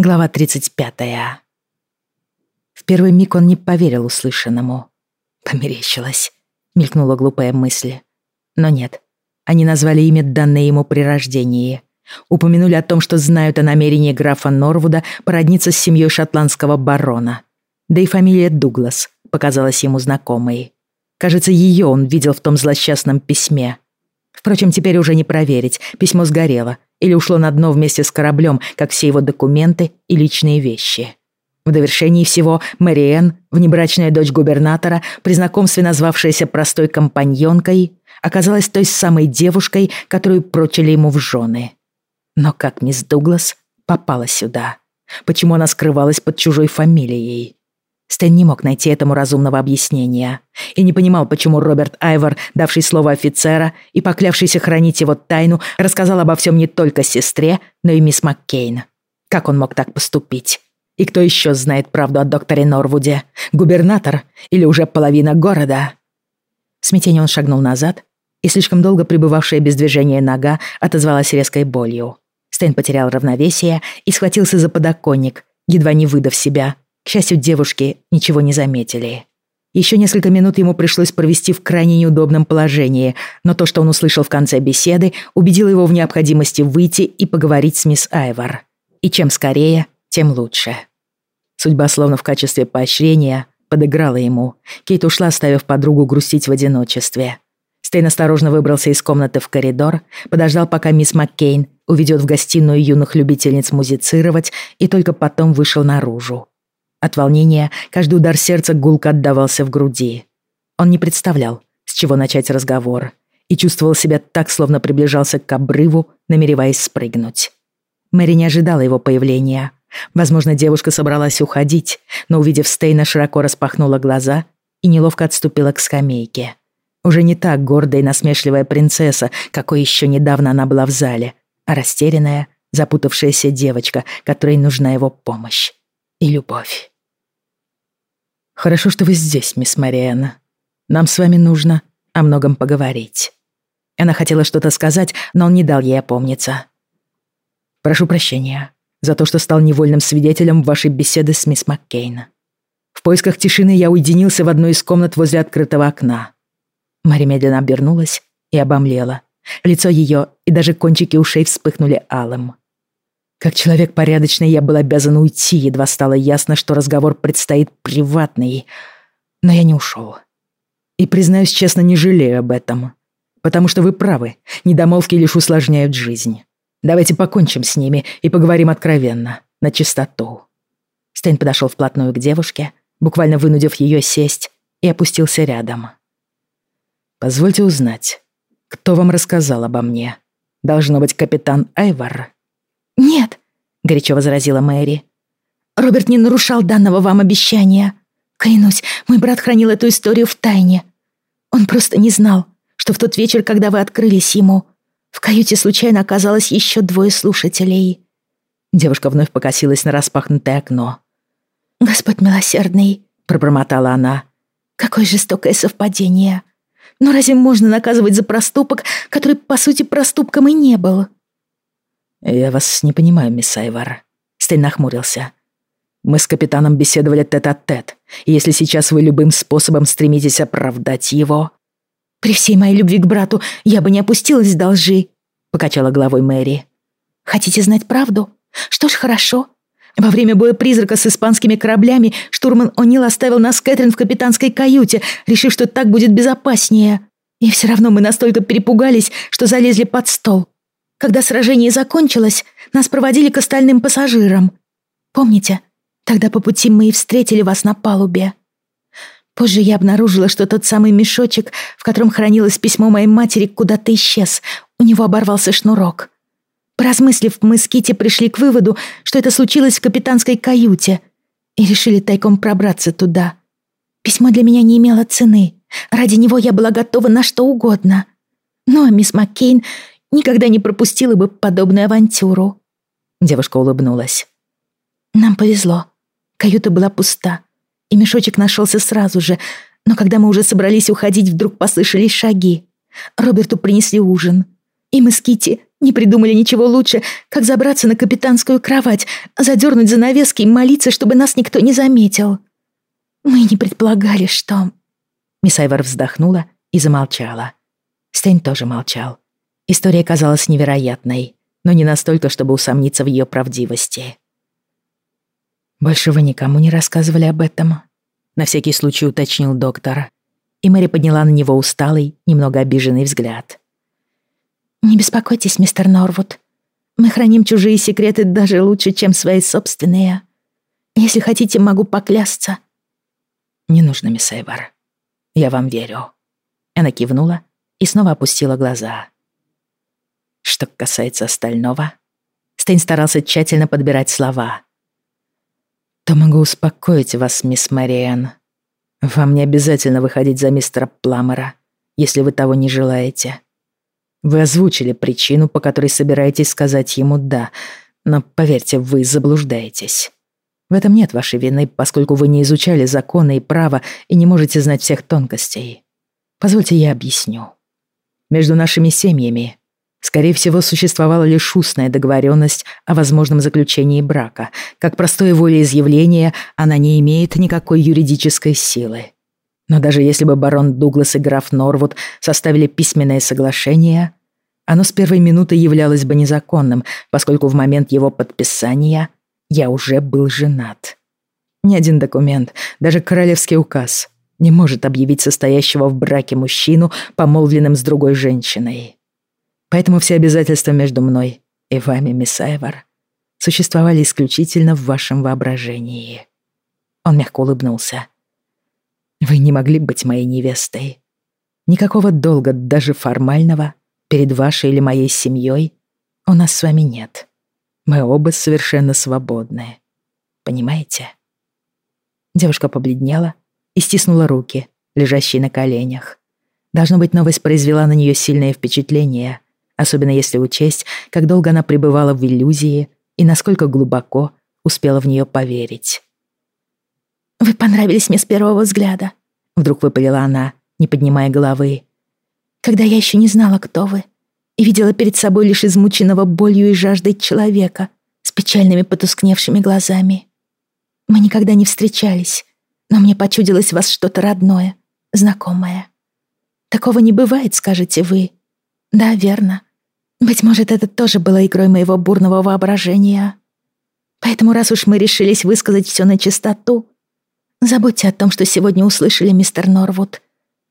Глава 35. В первый миг он не поверил услышанному. Померещилось. Мелькнула глупая мысль. Но нет. Они назвали имя, данное ему при рождении. Упомянули о том, что знают о намерении графа Норвуда породниться с семьей шотландского барона. Да и фамилия Дуглас показалась ему знакомой. Кажется, ее он видел в том злосчастном письме. Впрочем, теперь уже не проверить, письмо сгорело или ушло на дно вместе с кораблем, как все его документы и личные вещи. В довершении всего Мэриэн, внебрачная дочь губернатора, при знакомстве назвавшаяся простой компаньонкой, оказалась той самой девушкой, которую прочили ему в жены. Но как мисс Дуглас попала сюда? Почему она скрывалась под чужой фамилией? Стэн не мог найти этому разумного объяснения и не понимал, почему Роберт Айвор, давший слово офицера и поклявшийся хранить его тайну, рассказал обо всем не только сестре, но и мисс Маккейн. Как он мог так поступить? И кто еще знает правду о докторе Норвуде? Губернатор или уже половина города? В смятении он шагнул назад, и слишком долго пребывавшая без движения нога отозвалась резкой болью. Стэн потерял равновесие и схватился за подоконник, едва не выдав себя, к счастью, девушки ничего не заметили. Еще несколько минут ему пришлось провести в крайне неудобном положении, но то, что он услышал в конце беседы, убедило его в необходимости выйти и поговорить с мисс Айвор. И чем скорее, тем лучше. Судьба, словно в качестве поощрения, подыграла ему. Кейт ушла, оставив подругу грустить в одиночестве. Стейн осторожно выбрался из комнаты в коридор, подождал, пока мисс Маккейн уведет в гостиную юных любительниц музицировать, и только потом вышел наружу. От волнения каждый удар сердца гулко отдавался в груди. Он не представлял, с чего начать разговор, и чувствовал себя так, словно приближался к обрыву, намереваясь спрыгнуть. Мэри не ожидала его появления. Возможно, девушка собралась уходить, но, увидев Стейна, широко распахнула глаза и неловко отступила к скамейке. Уже не так гордая и насмешливая принцесса, какой еще недавно она была в зале, а растерянная, запутавшаяся девочка, которой нужна его помощь и любовь. «Хорошо, что вы здесь, мисс Мариэна. Нам с вами нужно о многом поговорить». Она хотела что-то сказать, но он не дал ей опомниться. «Прошу прощения за то, что стал невольным свидетелем вашей беседы с мисс Маккейн. В поисках тишины я уединился в одной из комнат возле открытого окна». Мари медленно обернулась и обомлела. Лицо ее и даже кончики ушей вспыхнули алым. Как человек порядочный, я был обязан уйти, едва стало ясно, что разговор предстоит приватный. Но я не ушел. И, признаюсь честно, не жалею об этом. Потому что вы правы, недомолвки лишь усложняют жизнь. Давайте покончим с ними и поговорим откровенно, на чистоту. Стейн подошел вплотную к девушке, буквально вынудив ее сесть, и опустился рядом. «Позвольте узнать, кто вам рассказал обо мне? Должно быть капитан Айвар?» «Нет», — горячо возразила Мэри. «Роберт не нарушал данного вам обещания. Клянусь, мой брат хранил эту историю в тайне. Он просто не знал, что в тот вечер, когда вы открылись ему, в каюте случайно оказалось еще двое слушателей». Девушка вновь покосилась на распахнутое окно. «Господь милосердный», — пробормотала она. «Какое жестокое совпадение. Но разве можно наказывать за проступок, который, по сути, проступком и не был?» «Я вас не понимаю, мисс Айвар». Стейн нахмурился. «Мы с капитаном беседовали тет-а-тет, -тет, и если сейчас вы любым способом стремитесь оправдать его...» «При всей моей любви к брату я бы не опустилась до лжи», — покачала головой Мэри. «Хотите знать правду? Что ж, хорошо. Во время боя призрака с испанскими кораблями штурман О'Нил оставил нас Кэтрин в капитанской каюте, решив, что так будет безопаснее. И все равно мы настолько перепугались, что залезли под стол. Когда сражение закончилось, нас проводили к остальным пассажирам. Помните, тогда по пути мы и встретили вас на палубе. Позже я обнаружила, что тот самый мешочек, в котором хранилось письмо моей матери, куда-то исчез. У него оборвался шнурок. Поразмыслив, мы с Кити пришли к выводу, что это случилось в капитанской каюте, и решили тайком пробраться туда. Письмо для меня не имело цены. Ради него я была готова на что угодно. Ну а мисс Маккейн никогда не пропустила бы подобную авантюру». Девушка улыбнулась. «Нам повезло. Каюта была пуста, и мешочек нашелся сразу же, но когда мы уже собрались уходить, вдруг послышались шаги. Роберту принесли ужин. И мы с Кити не придумали ничего лучше, как забраться на капитанскую кровать, задернуть занавески и молиться, чтобы нас никто не заметил. Мы не предполагали, что...» Мисс Айвор вздохнула и замолчала. Стейн тоже молчал. История казалась невероятной, но не настолько, чтобы усомниться в ее правдивости. «Больше вы никому не рассказывали об этом?» На всякий случай уточнил доктор. И Мэри подняла на него усталый, немного обиженный взгляд. «Не беспокойтесь, мистер Норвуд. Мы храним чужие секреты даже лучше, чем свои собственные. Если хотите, могу поклясться». «Не нужно, мисс Эйвор. Я вам верю». Она кивнула и снова опустила глаза. Что касается остального, Стейн старался тщательно подбирать слова. «То могу успокоить вас, мисс Мариан. Вам не обязательно выходить за мистера Пламера, если вы того не желаете. Вы озвучили причину, по которой собираетесь сказать ему «да», но, поверьте, вы заблуждаетесь. В этом нет вашей вины, поскольку вы не изучали законы и право и не можете знать всех тонкостей. Позвольте я объясню. Между нашими семьями, скорее всего, существовала лишь устная договоренность о возможном заключении брака. Как простое волеизъявление, она не имеет никакой юридической силы. Но даже если бы барон Дуглас и граф Норвуд составили письменное соглашение, оно с первой минуты являлось бы незаконным, поскольку в момент его подписания я уже был женат. Ни один документ, даже королевский указ, не может объявить состоящего в браке мужчину помолвленным с другой женщиной. Поэтому все обязательства между мной и вами, мисс Айвар, существовали исключительно в вашем воображении. Он мягко улыбнулся. Вы не могли быть моей невестой. Никакого долга, даже формального, перед вашей или моей семьей у нас с вами нет. Мы оба совершенно свободны. Понимаете? Девушка побледнела и стиснула руки, лежащие на коленях. Должно быть, новость произвела на нее сильное впечатление, особенно если учесть, как долго она пребывала в иллюзии и насколько глубоко успела в нее поверить. «Вы понравились мне с первого взгляда», — вдруг выпалила она, не поднимая головы. «Когда я еще не знала, кто вы, и видела перед собой лишь измученного болью и жаждой человека с печальными потускневшими глазами. Мы никогда не встречались, но мне почудилось вас что-то родное, знакомое. Такого не бывает, скажете вы. Да, верно. Быть может, это тоже было игрой моего бурного воображения. Поэтому, раз уж мы решились высказать все на чистоту, забудьте о том, что сегодня услышали мистер Норвуд.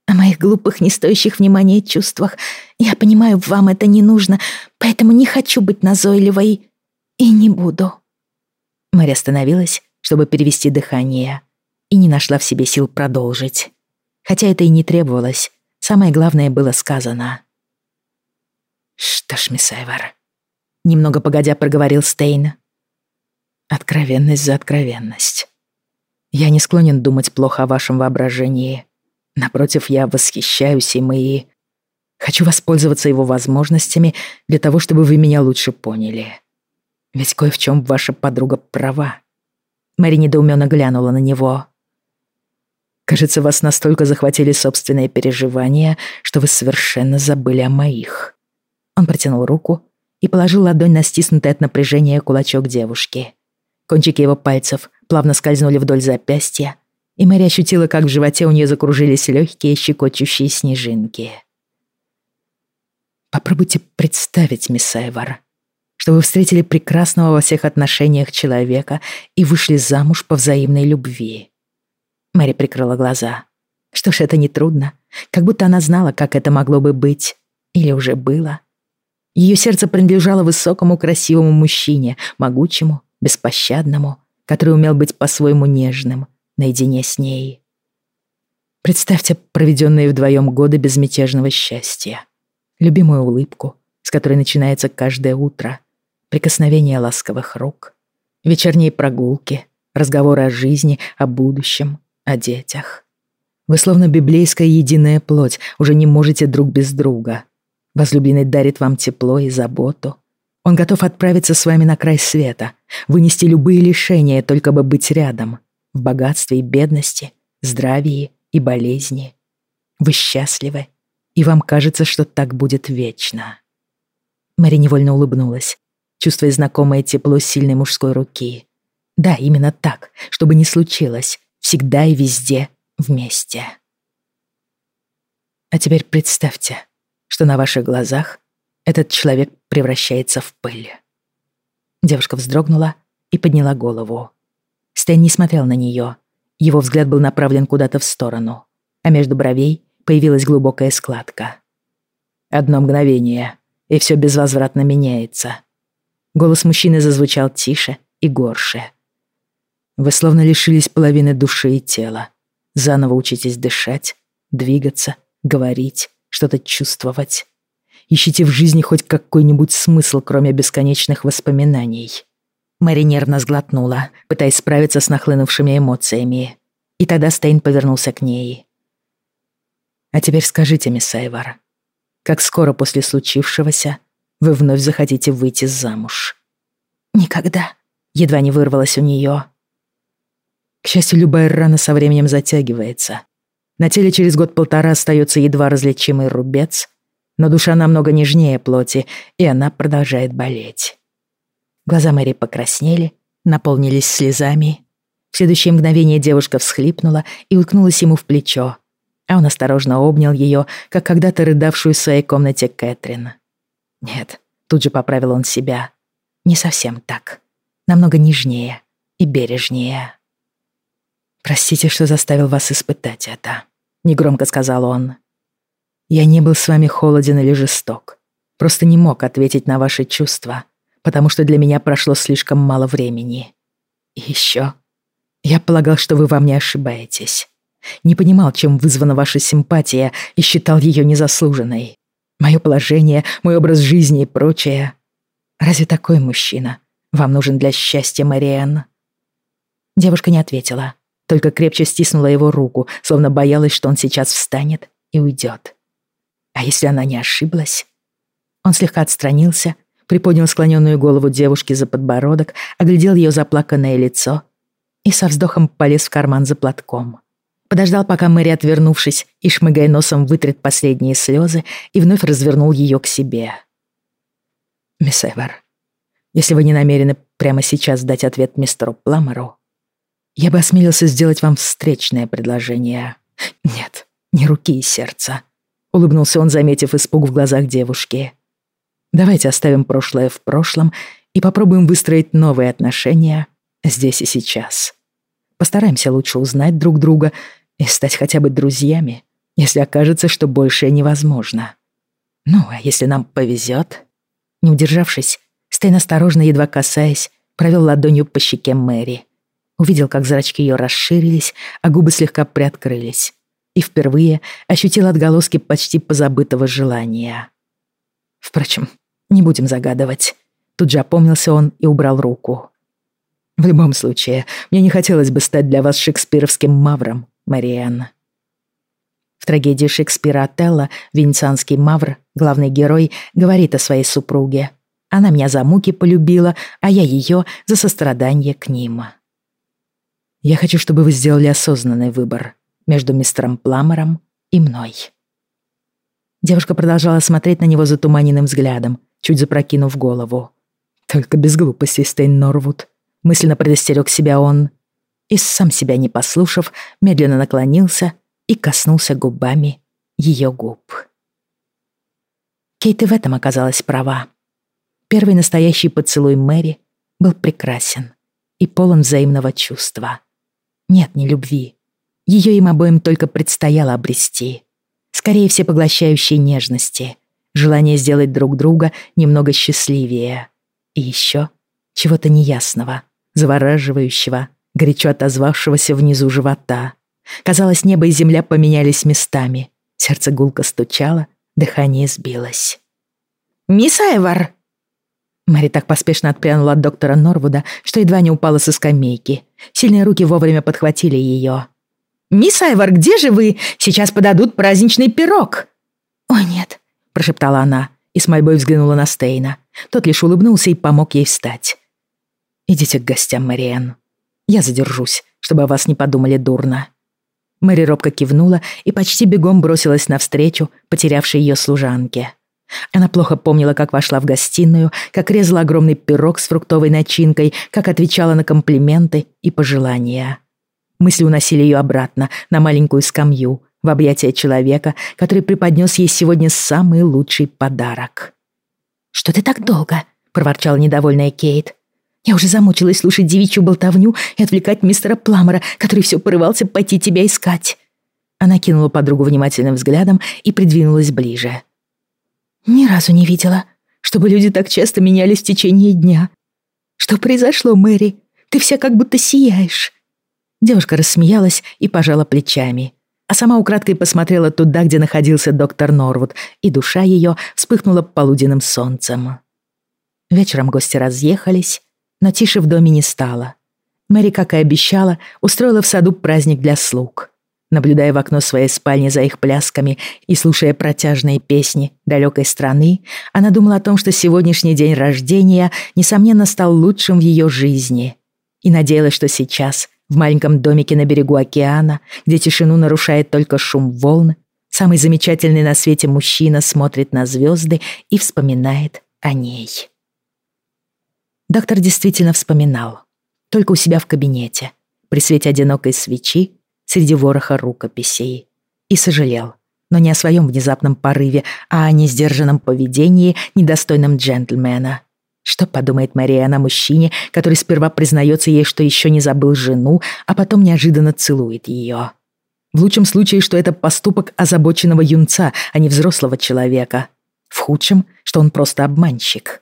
О моих глупых, не стоящих внимания чувствах. Я понимаю, вам это не нужно, поэтому не хочу быть назойливой. И не буду. Мэри остановилась, чтобы перевести дыхание, и не нашла в себе сил продолжить. Хотя это и не требовалось, самое главное было сказано. «Что ж, мисс Эйвор», — немного погодя проговорил Стейн. «Откровенность за откровенность. Я не склонен думать плохо о вашем воображении. Напротив, я восхищаюсь им и... Хочу воспользоваться его возможностями для того, чтобы вы меня лучше поняли. Ведь кое в чем ваша подруга права. Мэри недоуменно глянула на него. Кажется, вас настолько захватили собственные переживания, что вы совершенно забыли о моих. Он протянул руку и положил ладонь на стиснутый от напряжения кулачок девушки. Кончики его пальцев плавно скользнули вдоль запястья, и Мэри ощутила, как в животе у нее закружились легкие щекочущие снежинки. Попробуйте представить, мисс Эйвор, что вы встретили прекрасного во всех отношениях человека и вышли замуж по взаимной любви. Мэри прикрыла глаза. Что ж, это не трудно. Как будто она знала, как это могло бы быть. Или уже было. Ее сердце принадлежало высокому красивому мужчине, могучему, беспощадному, который умел быть по-своему нежным, наедине с ней. Представьте проведенные вдвоем годы безмятежного счастья. Любимую улыбку, с которой начинается каждое утро, прикосновение ласковых рук, вечерние прогулки, разговоры о жизни, о будущем, о детях. Вы словно библейская единая плоть, уже не можете друг без друга. Возлюбленный дарит вам тепло и заботу. Он готов отправиться с вами на край света, вынести любые лишения, только бы быть рядом в богатстве и бедности, здравии и болезни. Вы счастливы, и вам кажется, что так будет вечно. Мэри невольно улыбнулась, чувствуя знакомое тепло сильной мужской руки. Да, именно так, чтобы не случилось, всегда и везде вместе. А теперь представьте, что на ваших глазах этот человек превращается в пыль. Девушка вздрогнула и подняла голову. Стэн не смотрел на нее. Его взгляд был направлен куда-то в сторону, а между бровей появилась глубокая складка. Одно мгновение, и все безвозвратно меняется. Голос мужчины зазвучал тише и горше. Вы словно лишились половины души и тела. Заново учитесь дышать, двигаться, говорить, что-то чувствовать. Ищите в жизни хоть какой-нибудь смысл, кроме бесконечных воспоминаний. Мэри нервно сглотнула, пытаясь справиться с нахлынувшими эмоциями. И тогда Стейн повернулся к ней. «А теперь скажите, мисс Эйвор, как скоро после случившегося вы вновь захотите выйти замуж?» «Никогда», — едва не вырвалось у нее. К счастью, любая рана со временем затягивается. На теле через год-полтора остается едва различимый рубец, но душа намного нежнее плоти, и она продолжает болеть. Глаза Мэри покраснели, наполнились слезами. В следующее мгновение девушка всхлипнула и уткнулась ему в плечо, а он осторожно обнял ее, как когда-то рыдавшую в своей комнате Кэтрин. Нет, тут же поправил он себя. Не совсем так. Намного нежнее и бережнее. «Простите, что заставил вас испытать это», — негромко сказал он. Я не был с вами холоден или жесток. Просто не мог ответить на ваши чувства, потому что для меня прошло слишком мало времени. И еще. Я полагал, что вы во мне ошибаетесь. Не понимал, чем вызвана ваша симпатия, и считал ее незаслуженной. Мое положение, мой образ жизни и прочее. Разве такой мужчина вам нужен для счастья, Мариэн?» Девушка не ответила, только крепче стиснула его руку, словно боялась, что он сейчас встанет и уйдет. А если она не ошиблась? Он слегка отстранился, приподнял склоненную голову девушки за подбородок, оглядел ее заплаканное лицо и со вздохом полез в карман за платком. Подождал, пока Мэри, отвернувшись и шмыгая носом, вытрет последние слезы и вновь развернул ее к себе. «Мисс Эвер, если вы не намерены прямо сейчас дать ответ мистеру Пламеру, я бы осмелился сделать вам встречное предложение. Нет, не руки и сердца, улыбнулся он, заметив испуг в глазах девушки. Давайте оставим прошлое в прошлом и попробуем выстроить новые отношения здесь и сейчас. Постараемся лучше узнать друг друга и стать хотя бы друзьями, если окажется, что большее невозможно. Ну, а если нам повезет? Не удержавшись, Стейн осторожно, едва касаясь, провел ладонью по щеке Мэри. Увидел, как зрачки ее расширились, а губы слегка приоткрылись и впервые ощутил отголоски почти позабытого желания. Впрочем, не будем загадывать. Тут же опомнился он и убрал руку. В любом случае, мне не хотелось бы стать для вас шекспировским мавром, Мариэн. В трагедии Шекспира Отелло венецианский мавр, главный герой, говорит о своей супруге. Она меня за муки полюбила, а я ее за сострадание к ним. Я хочу, чтобы вы сделали осознанный выбор между мистером Пламером и мной. Девушка продолжала смотреть на него затуманенным взглядом, чуть запрокинув голову. Только без глупости, Стейн Норвуд. Мысленно предостерег себя он. И сам себя не послушав, медленно наклонился и коснулся губами ее губ. Кейт и в этом оказалась права. Первый настоящий поцелуй Мэри был прекрасен и полон взаимного чувства. Нет, не любви, ее им обоим только предстояло обрести. Скорее всепоглощающей нежности, желание сделать друг друга немного счастливее. И еще чего-то неясного, завораживающего, горячо отозвавшегося внизу живота. Казалось, небо и земля поменялись местами. Сердце гулко стучало, дыхание сбилось. «Мисс Айвар!» Мэри так поспешно отпрянула от доктора Норвуда, что едва не упала со скамейки. Сильные руки вовремя подхватили ее. «Мисс Айвар, где же вы? Сейчас подадут праздничный пирог!» «О, нет!» — прошептала она и с мольбой взглянула на Стейна. Тот лишь улыбнулся и помог ей встать. «Идите к гостям, Мариэн. Я задержусь, чтобы о вас не подумали дурно». Мэри робко кивнула и почти бегом бросилась навстречу, потерявшей ее служанке. Она плохо помнила, как вошла в гостиную, как резала огромный пирог с фруктовой начинкой, как отвечала на комплименты и пожелания. Мысли уносили ее обратно, на маленькую скамью, в объятия человека, который преподнес ей сегодня самый лучший подарок. «Что ты так долго?» — проворчала недовольная Кейт. «Я уже замучилась слушать девичью болтовню и отвлекать мистера Пламера, который все порывался пойти тебя искать». Она кинула подругу внимательным взглядом и придвинулась ближе. Ни разу не видела, чтобы люди так часто менялись в течение дня. Что произошло, Мэри? Ты вся как будто сияешь. Девушка рассмеялась и пожала плечами, а сама украдкой посмотрела туда, где находился доктор Норвуд, и душа ее вспыхнула полуденным солнцем. Вечером гости разъехались, но тише в доме не стало. Мэри, как и обещала, устроила в саду праздник для слуг. Наблюдая в окно своей спальни за их плясками и слушая протяжные песни далекой страны, она думала о том, что сегодняшний день рождения, несомненно, стал лучшим в ее жизни. И надеялась, что сейчас, в маленьком домике на берегу океана, где тишину нарушает только шум волн, самый замечательный на свете мужчина смотрит на звезды и вспоминает о ней. Доктор действительно вспоминал. Только у себя в кабинете, при свете одинокой свечи, среди вороха рукописей. И сожалел, но не о своем внезапном порыве, а о несдержанном поведении, недостойном джентльмена. Что подумает Мария о мужчине, который сперва признается ей, что еще не забыл жену, а потом неожиданно целует ее? В лучшем случае, что это поступок озабоченного юнца, а не взрослого человека. В худшем, что он просто обманщик.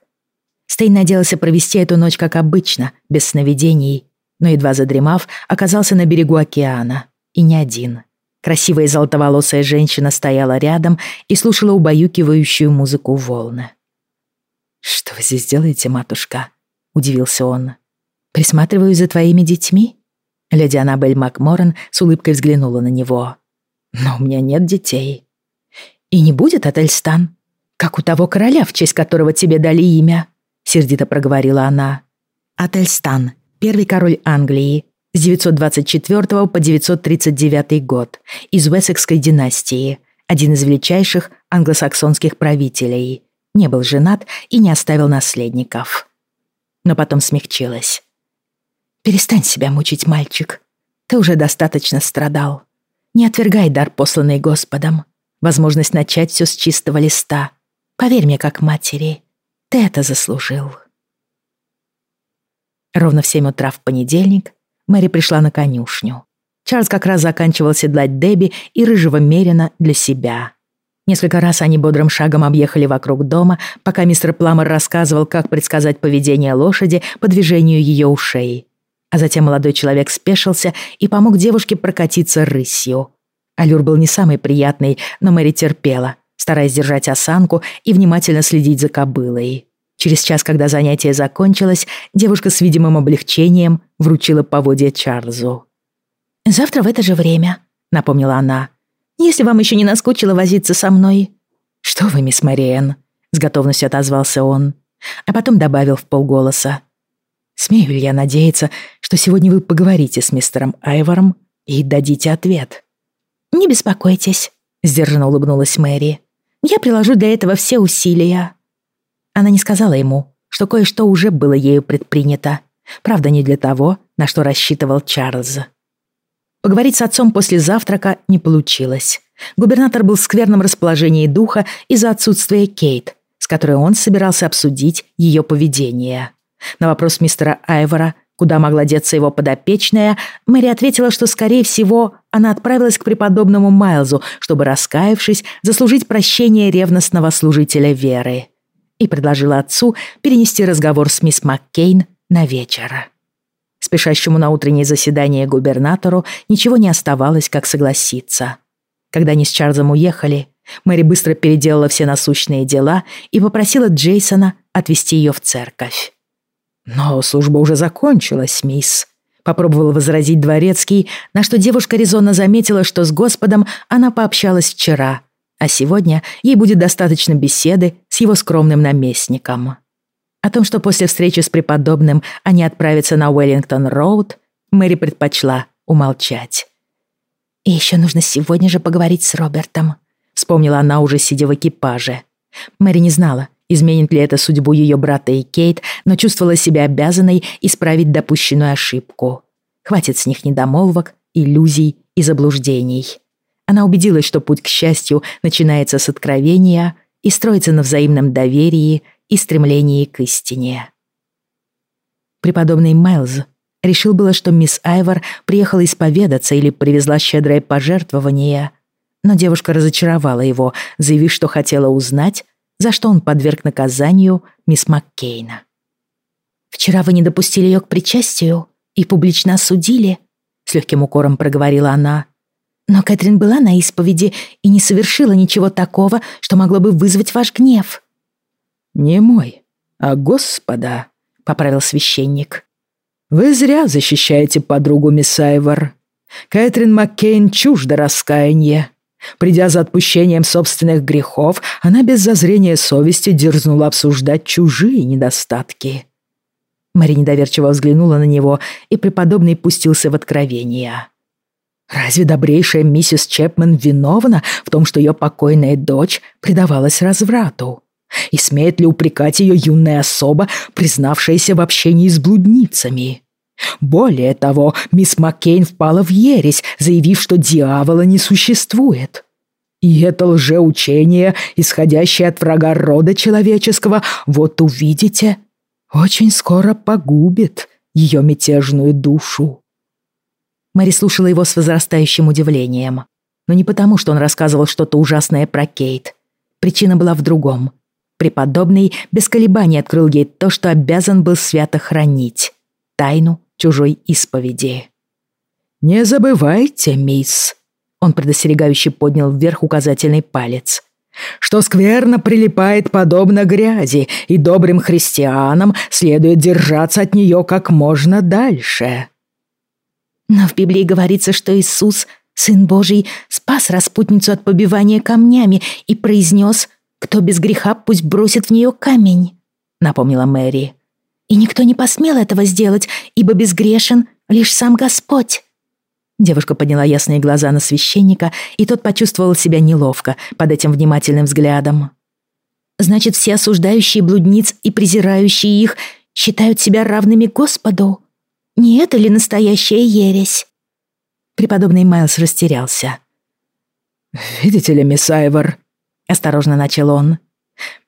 Стейн надеялся провести эту ночь как обычно, без сновидений, но едва задремав, оказался на берегу океана. И не один. Красивая золотоволосая женщина стояла рядом и слушала убаюкивающую музыку волны. «Что вы здесь делаете, матушка?» — удивился он. «Присматриваю за твоими детьми?» Леди Аннабель Макморан с улыбкой взглянула на него. «Но у меня нет детей». «И не будет, Ательстан? Как у того короля, в честь которого тебе дали имя?» — сердито проговорила она. Ательстан, первый король Англии, с 924 по 939 год из Уэссекской династии, один из величайших англосаксонских правителей. Не был женат и не оставил наследников. Но потом смягчилась. «Перестань себя мучить, мальчик. Ты уже достаточно страдал. Не отвергай дар, посланный Господом. Возможность начать все с чистого листа. Поверь мне, как матери, ты это заслужил». Ровно в семь утра в понедельник Мэри пришла на конюшню. Чарльз как раз заканчивал седлать Дебби и рыжего Мерина для себя. Несколько раз они бодрым шагом объехали вокруг дома, пока мистер Пламер рассказывал, как предсказать поведение лошади по движению ее ушей. А затем молодой человек спешился и помог девушке прокатиться рысью. Аллюр был не самый приятный, но Мэри терпела, стараясь держать осанку и внимательно следить за кобылой. Через час, когда занятие закончилось, девушка с видимым облегчением вручила поводья Чарльзу. «Завтра в это же время», — напомнила она. «Если вам еще не наскучило возиться со мной». «Что вы, мисс Мариэн?» — с готовностью отозвался он. А потом добавил в полголоса. «Смею ли я надеяться, что сегодня вы поговорите с мистером Айвором и дадите ответ?» «Не беспокойтесь», — сдержанно улыбнулась Мэри. «Я приложу для этого все усилия». Она не сказала ему, что кое-что уже было ею предпринято. Правда, не для того, на что рассчитывал Чарльз. Поговорить с отцом после завтрака не получилось. Губернатор был в скверном расположении духа из-за отсутствия Кейт, с которой он собирался обсудить ее поведение. На вопрос мистера Айвора, куда могла деться его подопечная, Мэри ответила, что, скорее всего, она отправилась к преподобному Майлзу, чтобы, раскаявшись, заслужить прощение ревностного служителя веры и предложила отцу перенести разговор с мисс Маккейн на вечер. Спешащему на утреннее заседание губернатору ничего не оставалось, как согласиться. Когда они с Чарльзом уехали, Мэри быстро переделала все насущные дела и попросила Джейсона отвезти ее в церковь. «Но служба уже закончилась, мисс», — попробовал возразить дворецкий, на что девушка резонно заметила, что с Господом она пообщалась вчера — а сегодня ей будет достаточно беседы с его скромным наместником. О том, что после встречи с преподобным они отправятся на Уэллингтон-Роуд, Мэри предпочла умолчать. «И еще нужно сегодня же поговорить с Робертом», вспомнила она уже сидя в экипаже. Мэри не знала, изменит ли это судьбу ее брата и Кейт, но чувствовала себя обязанной исправить допущенную ошибку. Хватит с них недомолвок, иллюзий и заблуждений. Она убедилась, что путь к счастью начинается с откровения и строится на взаимном доверии и стремлении к истине. Преподобный Майлз решил было, что мисс Айвор приехала исповедаться или привезла щедрое пожертвование, но девушка разочаровала его, заявив, что хотела узнать, за что он подверг наказанию мисс Маккейна. «Вчера вы не допустили ее к причастию и публично осудили», — с легким укором проговорила она. «Но Кэтрин была на исповеди и не совершила ничего такого, что могло бы вызвать ваш гнев». «Не мой, а Господа», — поправил священник. «Вы зря защищаете подругу мисс Айвор. Кэтрин Маккейн чужда раскаяния. Придя за отпущением собственных грехов, она без зазрения совести дерзнула обсуждать чужие недостатки». Мэри недоверчиво взглянула на него, и преподобный пустился в откровение. «Разве добрейшая миссис Чепмен виновна в том, что ее покойная дочь предавалась разврату?» И смеет ли упрекать ее юная особа, признавшаяся в общении с блудницами? Более того, мисс Маккейн впала в ересь, заявив, что дьявола не существует. И это лжеучение, исходящее от врага рода человеческого, вот увидите, очень скоро погубит ее мятежную душу. Мэри слушала его с возрастающим удивлением. Но не потому, что он рассказывал что-то ужасное про Кейт. Причина была в другом — Преподобный без колебаний открыл ей то, что обязан был свято хранить — тайну чужой исповеди. «Не забывайте, мисс», — он предостерегающе поднял вверх указательный палец, «что скверно прилипает подобно грязи, и добрым христианам следует держаться от нее как можно дальше». Но в Библии говорится, что Иисус, Сын Божий, спас распутницу от побивания камнями и произнес «Кто без греха, пусть бросит в нее камень», — напомнила Мэри. «И никто не посмел этого сделать, ибо безгрешен лишь сам Господь». Девушка подняла ясные глаза на священника, и тот почувствовал себя неловко под этим внимательным взглядом. «Значит, все осуждающие блудниц и презирающие их считают себя равными Господу? Не это ли настоящая ересь?» Преподобный Майлз растерялся. «Видите ли, мисс Айвор, — осторожно начал он.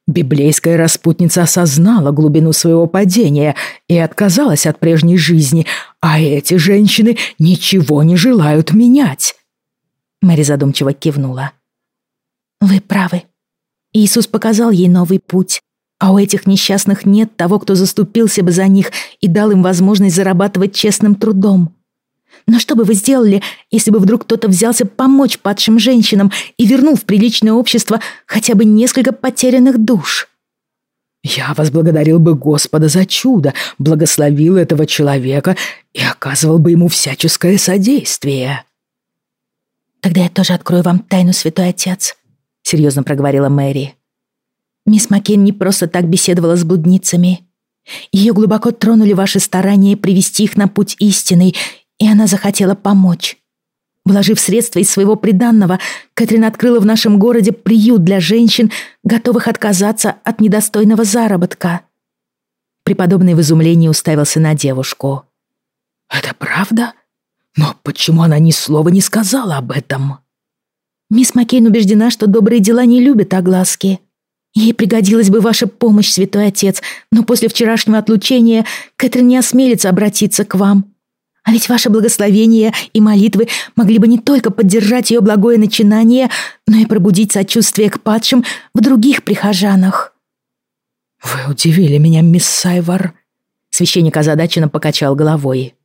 Библейская распутница осознала глубину своего падения и отказалась от прежней жизни, а эти женщины ничего не желают менять. Мэри задумчиво кивнула. «Вы правы. Иисус показал ей новый путь, а у этих несчастных нет того, кто заступился бы за них и дал им возможность зарабатывать честным трудом. Но что бы вы сделали, если бы вдруг кто-то взялся помочь падшим женщинам и вернул в приличное общество хотя бы несколько потерянных душ? Я возблагодарил бы Господа за чудо, благословил этого человека и оказывал бы ему всяческое содействие. Тогда я тоже открою вам тайну, святой отец, серьезно проговорила Мэри. Мисс Маккейн не просто так беседовала с блудницами. Ее глубоко тронули ваши старания привести их на путь истинный, и она захотела помочь. Вложив средства из своего приданного, Кэтрин открыла в нашем городе приют для женщин, готовых отказаться от недостойного заработка. Преподобный в изумлении уставился на девушку. «Это правда? Но почему она ни слова не сказала об этом?» «Мисс Маккейн убеждена, что добрые дела не любят огласки. Ей пригодилась бы ваша помощь, святой отец, но после вчерашнего отлучения Кэтрин не осмелится обратиться к вам. А ведь ваше благословение и молитвы могли бы не только поддержать ее благое начинание, но и пробудить сочувствие к падшим в других прихожанах. «Вы удивили меня, мисс Сайвар», — священник озадаченно покачал головой.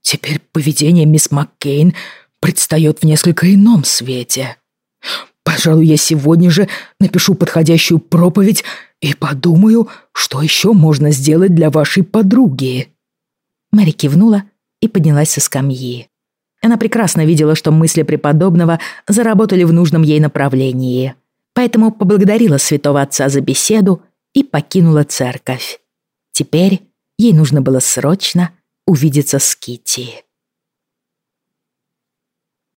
«Теперь поведение мисс Маккейн предстает в несколько ином свете. Пожалуй, я сегодня же напишу подходящую проповедь и подумаю, что еще можно сделать для вашей подруги». Мэри кивнула и поднялась со скамьи. Она прекрасно видела, что мысли преподобного заработали в нужном ей направлении, поэтому поблагодарила святого отца за беседу и покинула церковь. Теперь ей нужно было срочно увидеться с Китти.